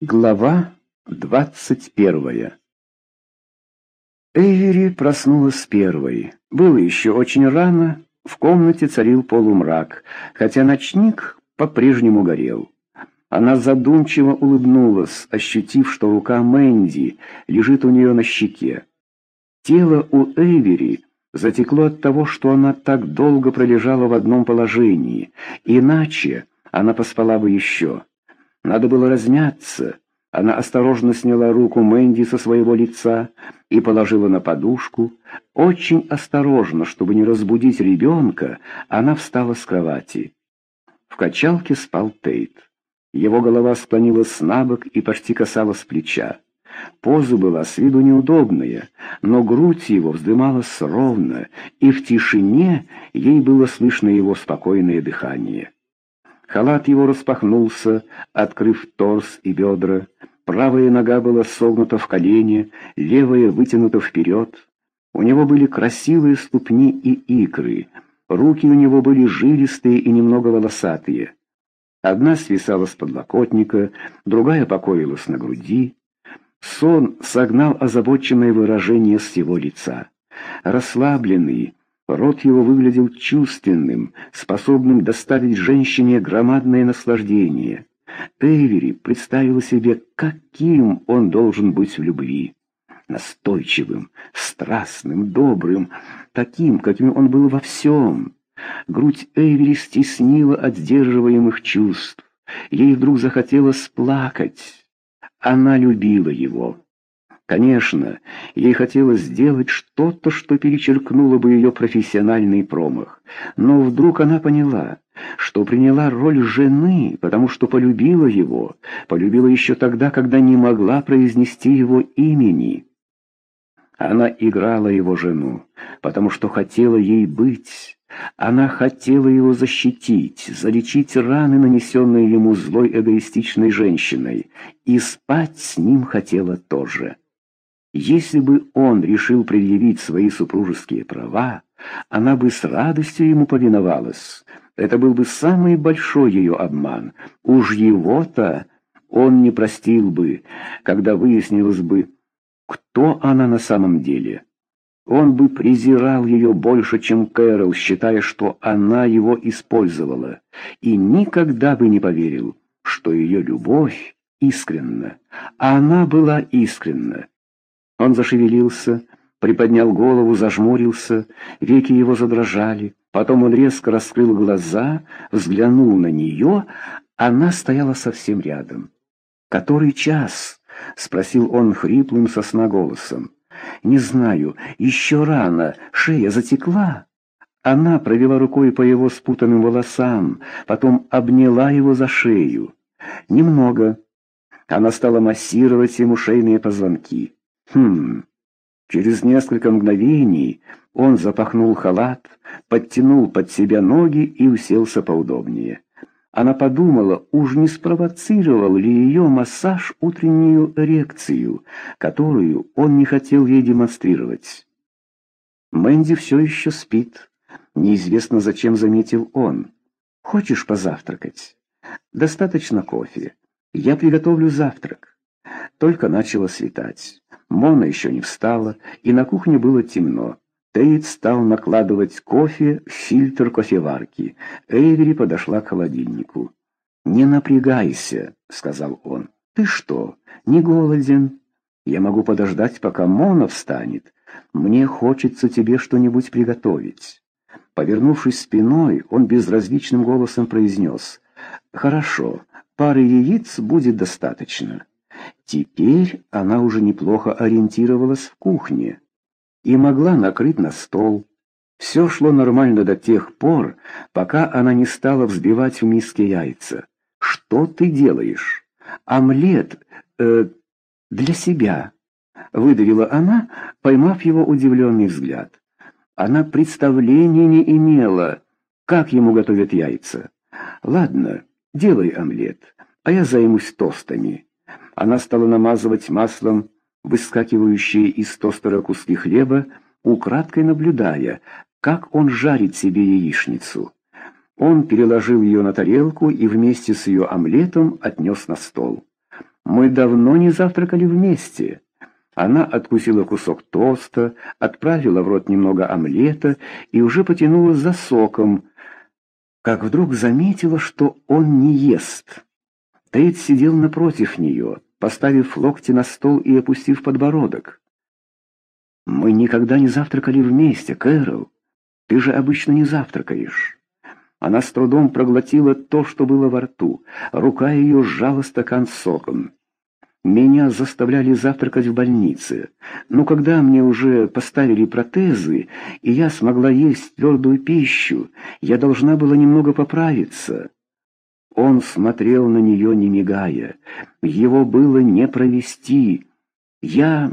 Глава двадцать первая Эйвери проснулась первой. Было еще очень рано, в комнате царил полумрак, хотя ночник по-прежнему горел. Она задумчиво улыбнулась, ощутив, что рука Мэнди лежит у нее на щеке. Тело у Эйвери затекло от того, что она так долго пролежала в одном положении, иначе она поспала бы еще. Надо было размяться. Она осторожно сняла руку Мэнди со своего лица и положила на подушку. Очень осторожно, чтобы не разбудить ребенка, она встала с кровати. В качалке спал Тейт. Его голова склонилась на бок и почти касалась плеча. Поза была с виду неудобная, но грудь его вздымалась ровно, и в тишине ей было слышно его спокойное дыхание. Халат его распахнулся, открыв торс и бедра. Правая нога была согнута в колени, левая вытянута вперед. У него были красивые ступни и икры. Руки у него были жилистые и немного волосатые. Одна свисала с подлокотника, другая покоилась на груди. Сон согнал озабоченное выражение с его лица. Расслабленный, Рот его выглядел чувственным, способным доставить женщине громадное наслаждение. Эйвери представила себе, каким он должен быть в любви. Настойчивым, страстным, добрым, таким, каким он был во всем. Грудь Эйвери стеснила от сдерживаемых чувств. Ей вдруг захотелось плакать. Она любила его. Конечно, ей хотелось сделать что-то, что перечеркнуло бы ее профессиональный промах. Но вдруг она поняла, что приняла роль жены, потому что полюбила его, полюбила еще тогда, когда не могла произнести его имени. Она играла его жену, потому что хотела ей быть. Она хотела его защитить, залечить раны, нанесенные ему злой эгоистичной женщиной, и спать с ним хотела тоже. Если бы он решил предъявить свои супружеские права, она бы с радостью ему повиновалась. Это был бы самый большой ее обман. Уж его-то он не простил бы, когда выяснилось бы, кто она на самом деле. Он бы презирал ее больше, чем Кэрол, считая, что она его использовала, и никогда бы не поверил, что ее любовь искренна, а она была искренна. Он зашевелился, приподнял голову, зажмурился, веки его задрожали. Потом он резко раскрыл глаза, взглянул на нее, она стояла совсем рядом. «Который час?» — спросил он хриплым сосна голосом. «Не знаю, еще рано, шея затекла». Она провела рукой по его спутанным волосам, потом обняла его за шею. Немного. Она стала массировать ему шейные позвонки. Хм. Через несколько мгновений он запахнул халат, подтянул под себя ноги и уселся поудобнее. Она подумала, уж не спровоцировал ли ее массаж утреннюю эрекцию, которую он не хотел ей демонстрировать. Мэнди все еще спит. Неизвестно, зачем заметил он. «Хочешь позавтракать?» «Достаточно кофе. Я приготовлю завтрак». Только начало светать. Мона еще не встала, и на кухне было темно. Тейт стал накладывать кофе в фильтр кофеварки. Эйвери подошла к холодильнику. «Не напрягайся», — сказал он. «Ты что, не голоден? Я могу подождать, пока Мона встанет. Мне хочется тебе что-нибудь приготовить». Повернувшись спиной, он безразличным голосом произнес. «Хорошо, пары яиц будет достаточно». Теперь она уже неплохо ориентировалась в кухне и могла накрыть на стол. Все шло нормально до тех пор, пока она не стала взбивать в миске яйца. «Что ты делаешь?» «Омлет э, для себя», — выдавила она, поймав его удивленный взгляд. Она представления не имела, как ему готовят яйца. «Ладно, делай омлет, а я займусь тостами». Она стала намазывать маслом выскакивающие из тостера куски хлеба, украдкой наблюдая, как он жарит себе яичницу. Он переложил ее на тарелку и вместе с ее омлетом отнес на стол. Мы давно не завтракали вместе». Она откусила кусок тоста, отправила в рот немного омлета и уже потянулась за соком, как вдруг заметила, что он не ест. Тейт сидел напротив нее, поставив локти на стол и опустив подбородок. «Мы никогда не завтракали вместе, Кэрол. Ты же обычно не завтракаешь». Она с трудом проглотила то, что было во рту. Рука ее сжала стакан с соком. Меня заставляли завтракать в больнице, но когда мне уже поставили протезы, и я смогла есть твердую пищу, я должна была немного поправиться. Он смотрел на нее, не мигая. Его было не провести. Я...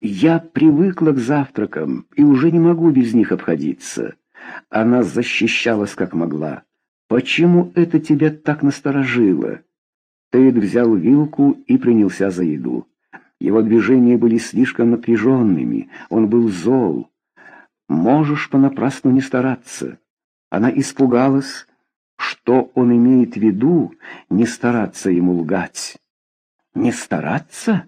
я привыкла к завтракам и уже не могу без них обходиться. Она защищалась как могла. «Почему это тебя так насторожило?» Тейд взял вилку и принялся за еду. Его движения были слишком напряженными, он был зол. «Можешь понапрасну не стараться». Она испугалась, что он имеет в виду, не стараться ему лгать. «Не стараться?»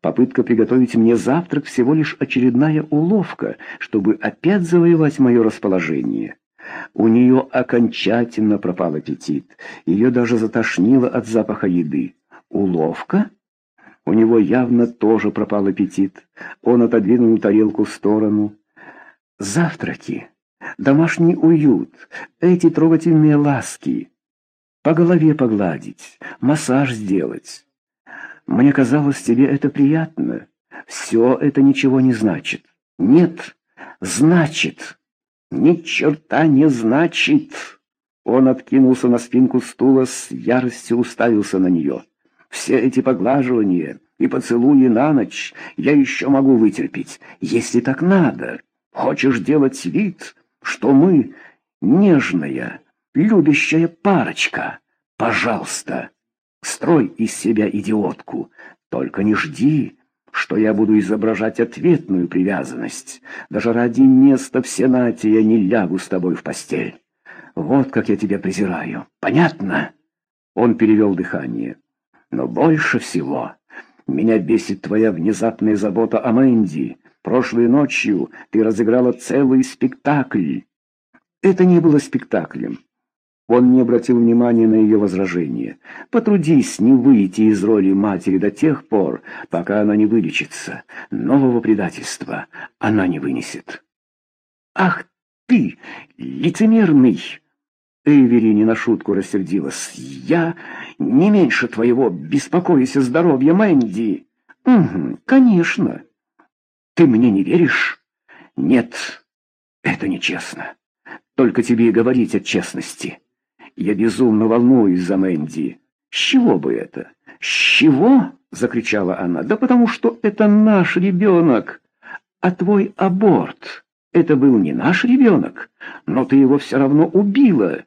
Попытка приготовить мне завтрак всего лишь очередная уловка, чтобы опять завоевать мое расположение. У нее окончательно пропал аппетит. Ее даже затошнило от запаха еды. Уловка? У него явно тоже пропал аппетит. Он отодвинул тарелку в сторону. Завтраки. Домашний уют. Эти трогательные ласки. По голове погладить. Массаж сделать. Мне казалось, тебе это приятно. Все это ничего не значит. Нет, значит. «Ни черта не значит!» Он откинулся на спинку стула, с яростью уставился на нее. «Все эти поглаживания и поцелуи на ночь я еще могу вытерпеть, если так надо. Хочешь делать вид, что мы нежная, любящая парочка? Пожалуйста, строй из себя идиотку, только не жди, что я буду изображать ответную привязанность. Даже ради места в Сенате я не лягу с тобой в постель. Вот как я тебя презираю. Понятно?» Он перевел дыхание. «Но больше всего меня бесит твоя внезапная забота о Мэнди. Прошлой ночью ты разыграла целый спектакль». Это не было спектаклем. Он не обратил внимания на ее возражение. «Потрудись не выйти из роли матери до тех пор, пока она не вылечится. Нового предательства она не вынесет». «Ах ты, лицемерный!» Эйвери не на шутку рассердилась. «Я не меньше твоего беспокоюсь о здоровье Мэнди». «Угу, конечно. Ты мне не веришь?» «Нет, это нечестно. Только тебе и говорить о честности». Я безумно волнуюсь за Мэнди. С чего бы это? С чего? Закричала она. Да потому что это наш ребенок. А твой аборт, это был не наш ребенок, но ты его все равно убила.